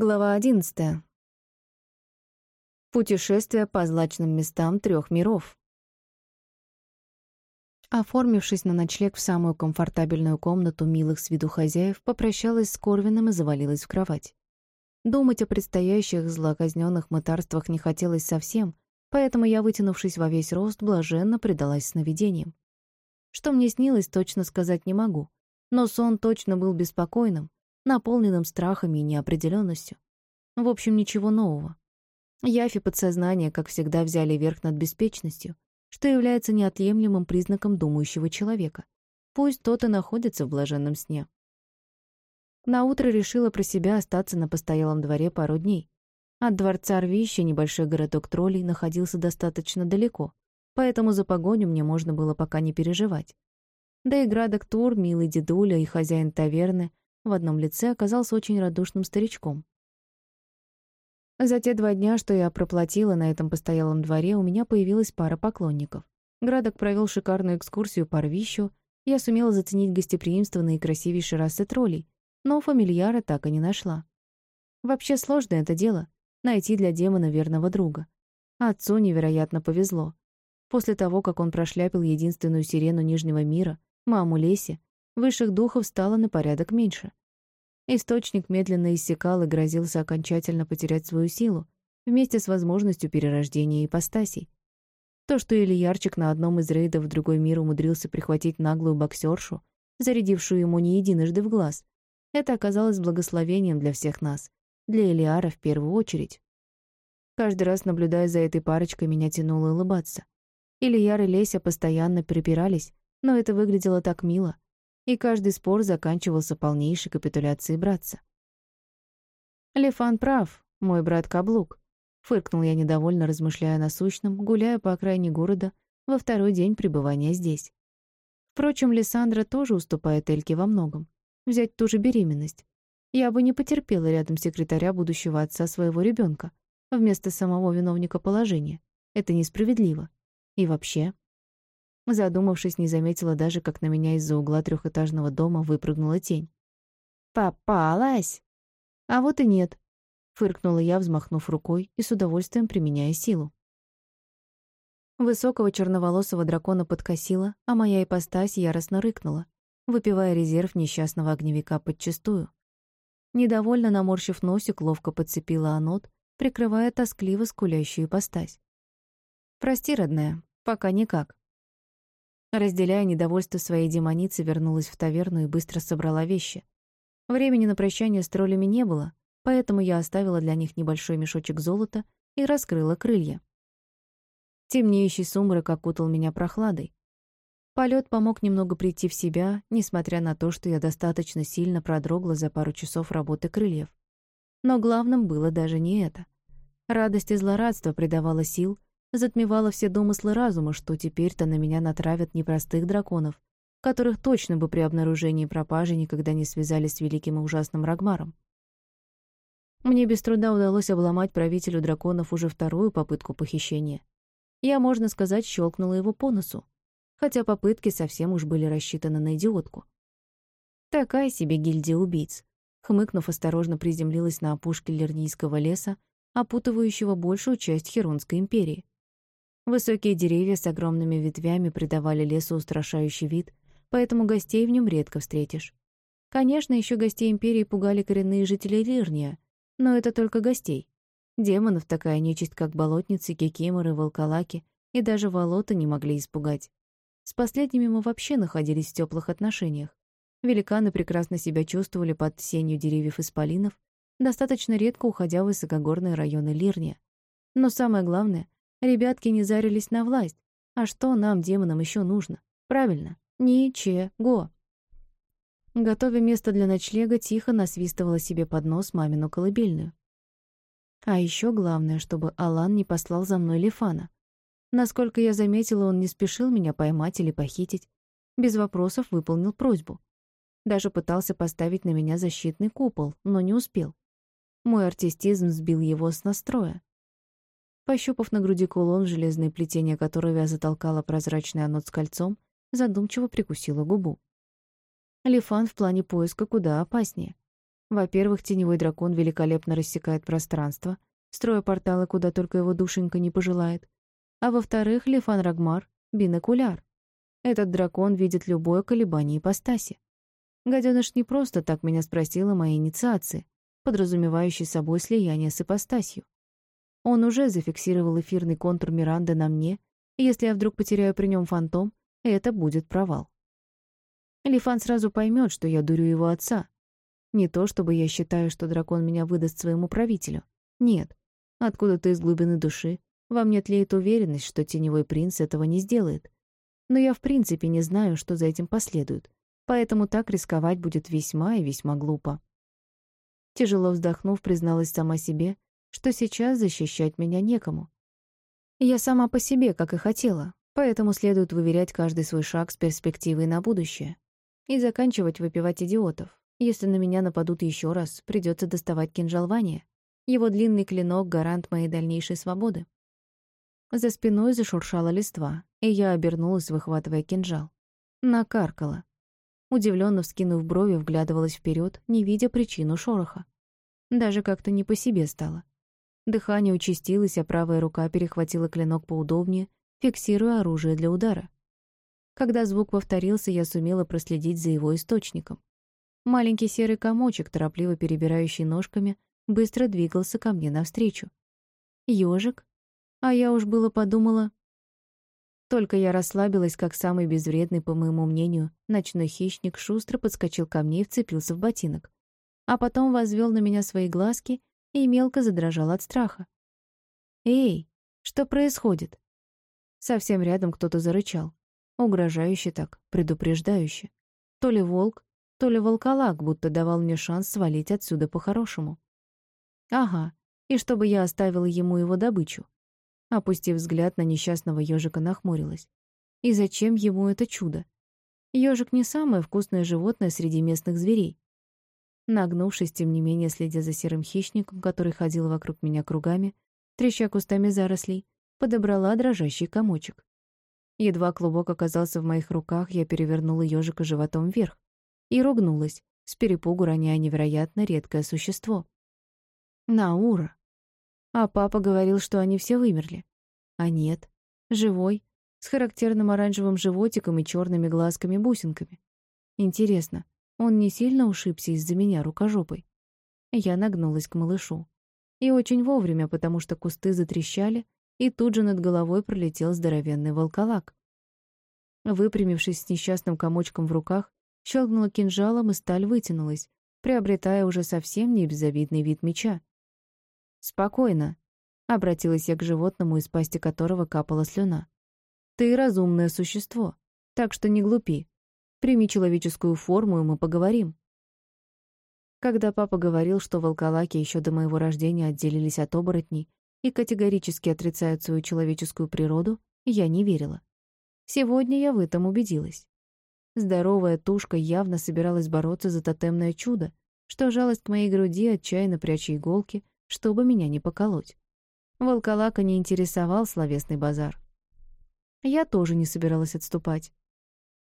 Глава одиннадцатая. Путешествие по злачным местам трех миров. Оформившись на ночлег в самую комфортабельную комнату милых с виду хозяев, попрощалась с Корвином и завалилась в кровать. Думать о предстоящих злоказненных мытарствах не хотелось совсем, поэтому я, вытянувшись во весь рост, блаженно предалась сновидениям. Что мне снилось, точно сказать не могу, но сон точно был беспокойным, наполненным страхами и неопределенностью. В общем, ничего нового. Яфи подсознания, как всегда, взяли верх над беспечностью, что является неотъемлемым признаком думающего человека. Пусть тот и находится в блаженном сне. Наутро решила про себя остаться на постоялом дворе пару дней. От дворца Рвища небольшой городок троллей находился достаточно далеко, поэтому за погоню мне можно было пока не переживать. Да и Градок Тур, милый дедуля и хозяин таверны в одном лице оказался очень радушным старичком. За те два дня, что я проплатила на этом постоялом дворе, у меня появилась пара поклонников. Градок провел шикарную экскурсию по рвищу, я сумела заценить гостеприимство наикрасивейшей расы троллей, но фамильяра так и не нашла. Вообще сложное это дело — найти для демона верного друга. Отцу невероятно повезло. После того, как он прошляпил единственную сирену Нижнего мира, маму Леси, высших духов стало на порядок меньше. Источник медленно иссякал и грозился окончательно потерять свою силу, вместе с возможностью перерождения ипостасей. То, что Ильярчик на одном из рейдов в другой мир умудрился прихватить наглую боксершу, зарядившую ему не единожды в глаз, это оказалось благословением для всех нас, для Элиара в первую очередь. Каждый раз, наблюдая за этой парочкой, меня тянуло улыбаться. Ильяр и Леся постоянно припирались, но это выглядело так мило — и каждый спор заканчивался полнейшей капитуляцией братца. «Лефан прав, мой брат Каблук», — фыркнул я недовольно, размышляя о насущном, гуляя по окраине города во второй день пребывания здесь. Впрочем, Лиссандра тоже уступает Эльке во многом. Взять ту же беременность. Я бы не потерпела рядом секретаря будущего отца своего ребенка вместо самого виновника положения. Это несправедливо. И вообще, Задумавшись, не заметила даже, как на меня из-за угла трехэтажного дома выпрыгнула тень. «Попалась!» «А вот и нет», — фыркнула я, взмахнув рукой и с удовольствием применяя силу. Высокого черноволосого дракона подкосила, а моя ипостась яростно рыкнула, выпивая резерв несчастного огневика подчистую. Недовольно наморщив носик, ловко подцепила анот, прикрывая тоскливо скулящую ипостась. «Прости, родная, пока никак». Разделяя недовольство своей демоницы, вернулась в таверну и быстро собрала вещи. Времени на прощание с троллями не было, поэтому я оставила для них небольшой мешочек золота и раскрыла крылья. Темнеющий сумрак окутал меня прохладой. Полет помог немного прийти в себя, несмотря на то, что я достаточно сильно продрогла за пару часов работы крыльев. Но главным было даже не это. Радость и злорадство придавало сил, затмевала все домыслы разума, что теперь-то на меня натравят непростых драконов, которых точно бы при обнаружении пропажи никогда не связали с великим и ужасным Рагмаром. Мне без труда удалось обломать правителю драконов уже вторую попытку похищения. Я, можно сказать, щелкнула его по носу, хотя попытки совсем уж были рассчитаны на идиотку. Такая себе гильдия убийц. Хмыкнув, осторожно приземлилась на опушке Лернийского леса, опутывающего большую часть Херонской империи. Высокие деревья с огромными ветвями придавали лесу устрашающий вид, поэтому гостей в нем редко встретишь. Конечно, еще гостей Империи пугали коренные жители Лирния, но это только гостей. Демонов такая нечисть, как болотницы, кикиморы, волколаки и даже волота не могли испугать. С последними мы вообще находились в теплых отношениях. Великаны прекрасно себя чувствовали под сенью деревьев исполинов, достаточно редко уходя в высокогорные районы Лирния. Но самое главное — Ребятки не зарились на власть. А что нам, демонам, еще нужно? Правильно, ничего. Готовя место для ночлега, тихо насвистывала себе под нос мамину колыбельную. А еще главное, чтобы Алан не послал за мной Лифана. Насколько я заметила, он не спешил меня поймать или похитить. Без вопросов выполнил просьбу. Даже пытался поставить на меня защитный купол, но не успел. Мой артистизм сбил его с настроя. Пощупав на груди кулон, железное плетение которого я затолкала прозрачный анод с кольцом, задумчиво прикусила губу. Лифан в плане поиска куда опаснее. Во-первых, теневой дракон великолепно рассекает пространство, строя порталы, куда только его душенька не пожелает. А во-вторых, Лефан Рагмар — бинокуляр. Этот дракон видит любое колебание ипостаси. Гаденыш не просто так меня спросил о моей инициации, подразумевающей собой слияние с ипостасью. Он уже зафиксировал эфирный контур Миранды на мне, и если я вдруг потеряю при нем фантом, это будет провал. Лифан сразу поймет, что я дурю его отца. Не то, чтобы я считаю, что дракон меня выдаст своему правителю. Нет. Откуда-то из глубины души во мне тлеет уверенность, что теневой принц этого не сделает. Но я в принципе не знаю, что за этим последует, поэтому так рисковать будет весьма и весьма глупо. Тяжело вздохнув, призналась сама себе, что сейчас защищать меня некому. Я сама по себе, как и хотела, поэтому следует выверять каждый свой шаг с перспективой на будущее и заканчивать выпивать идиотов. Если на меня нападут еще раз, придется доставать кинжал Вани. Его длинный клинок — гарант моей дальнейшей свободы. За спиной зашуршала листва, и я обернулась, выхватывая кинжал. Накаркала. Удивленно вскинув брови, вглядывалась вперед, не видя причину шороха. Даже как-то не по себе стало. Дыхание участилось, а правая рука перехватила клинок поудобнее, фиксируя оружие для удара. Когда звук повторился, я сумела проследить за его источником. Маленький серый комочек, торопливо перебирающий ножками, быстро двигался ко мне навстречу. Ёжик? А я уж было подумала... Только я расслабилась, как самый безвредный, по моему мнению, ночной хищник шустро подскочил ко мне и вцепился в ботинок. А потом возвел на меня свои глазки и мелко задрожал от страха. «Эй, что происходит?» Совсем рядом кто-то зарычал. Угрожающе так, предупреждающе. То ли волк, то ли волколак, будто давал мне шанс свалить отсюда по-хорошему. Ага, и чтобы я оставила ему его добычу. Опустив взгляд на несчастного ежика, нахмурилась. И зачем ему это чудо? Ежик не самое вкусное животное среди местных зверей. Нагнувшись, тем не менее, следя за серым хищником, который ходил вокруг меня кругами, треща кустами зарослей, подобрала дрожащий комочек. Едва клубок оказался в моих руках, я перевернула ежика животом вверх и ругнулась, с перепугу роняя невероятно редкое существо. Наура. А папа говорил, что они все вымерли. А нет. Живой, с характерным оранжевым животиком и черными глазками-бусинками. Интересно, он не сильно ушибся из-за меня рукожопой? Я нагнулась к малышу. И очень вовремя, потому что кусты затрещали, и тут же над головой пролетел здоровенный волколак. Выпрямившись с несчастным комочком в руках, щелкнула кинжалом, и сталь вытянулась, приобретая уже совсем не безобидный вид меча. «Спокойно», — обратилась я к животному, из пасти которого капала слюна. «Ты разумное существо, так что не глупи. Прими человеческую форму, и мы поговорим». Когда папа говорил, что волколаки еще до моего рождения отделились от оборотней, и категорически отрицают свою человеческую природу, я не верила. Сегодня я в этом убедилась. Здоровая тушка явно собиралась бороться за тотемное чудо, что жалость к моей груди отчаянно пряча иголки, чтобы меня не поколоть. Волколака не интересовал словесный базар. Я тоже не собиралась отступать.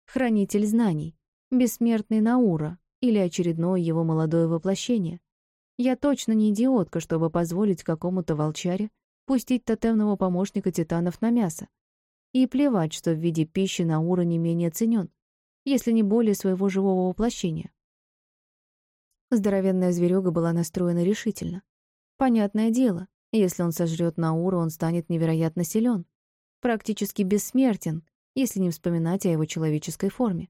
Хранитель знаний, бессмертный Наура или очередное его молодое воплощение. Я точно не идиотка, чтобы позволить какому-то волчаре пустить тотемного помощника титанов на мясо. И плевать, что в виде пищи Наура не менее ценен, если не более своего живого воплощения. Здоровенная зверюга была настроена решительно. Понятное дело, если он сожрет Наура, он станет невероятно силен, практически бессмертен, если не вспоминать о его человеческой форме.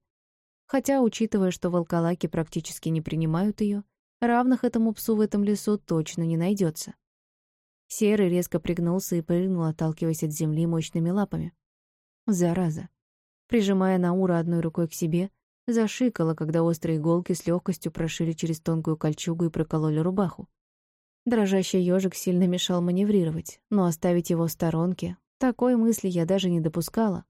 Хотя, учитывая, что волколаки практически не принимают ее, Равных этому псу в этом лесу точно не найдется. Серый резко пригнулся и прыгнул, отталкиваясь от земли мощными лапами. Зараза. Прижимая Наура одной рукой к себе, зашикала, когда острые иголки с легкостью прошили через тонкую кольчугу и прокололи рубаху. Дрожащий ежик сильно мешал маневрировать, но оставить его в сторонке, такой мысли я даже не допускала.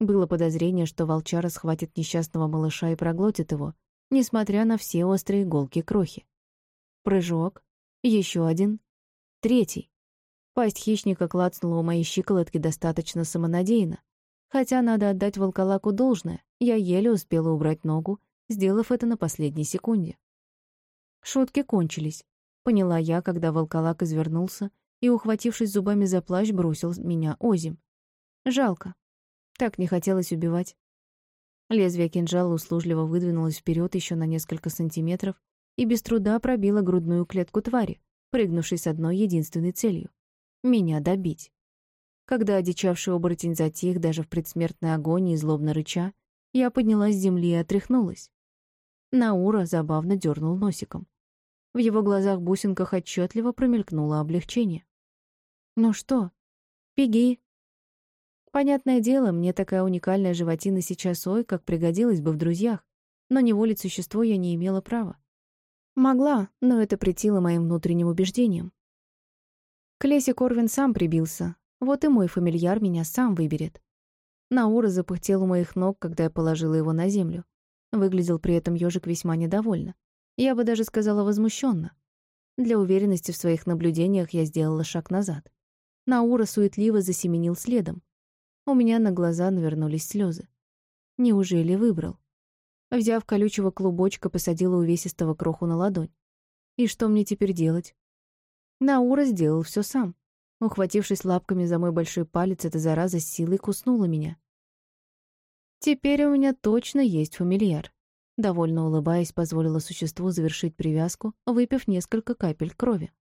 Было подозрение, что волчара схватит несчастного малыша и проглотит его, несмотря на все острые иголки крохи. Прыжок. Еще один. Третий. Пасть хищника клацнула у моей щиколотки достаточно самонадеянно. Хотя надо отдать волколаку должное, я еле успела убрать ногу, сделав это на последней секунде. Шутки кончились. Поняла я, когда волколак извернулся и, ухватившись зубами за плащ, бросил меня озим. Жалко. Так не хотелось убивать. Лезвие кинжала услужливо выдвинулось вперед еще на несколько сантиметров и без труда пробило грудную клетку твари, прыгнувшей с одной единственной целью — меня добить. Когда одичавший оборотень затих даже в предсмертной агонии злобно рыча, я поднялась с земли и отряхнулась. Наура забавно дернул носиком. В его глазах-бусинках отчетливо промелькнуло облегчение. «Ну что? Беги!» Понятное дело, мне такая уникальная животина сейчас ой, как пригодилась бы в друзьях, но неволить существо я не имела права. Могла, но это претило моим внутренним убеждениям. К Лесе Корвин сам прибился, вот и мой фамильяр меня сам выберет. Наура запыхтел у моих ног, когда я положила его на землю. Выглядел при этом ежик весьма недовольно. Я бы даже сказала возмущенно. Для уверенности в своих наблюдениях я сделала шаг назад. Наура суетливо засеменил следом. У меня на глаза навернулись слезы. Неужели выбрал? Взяв колючего клубочка, посадила увесистого кроху на ладонь. И что мне теперь делать? Наура сделал все сам. Ухватившись лапками за мой большой палец, эта зараза с силой куснула меня. Теперь у меня точно есть фамильяр. Довольно улыбаясь, позволила существу завершить привязку, выпив несколько капель крови.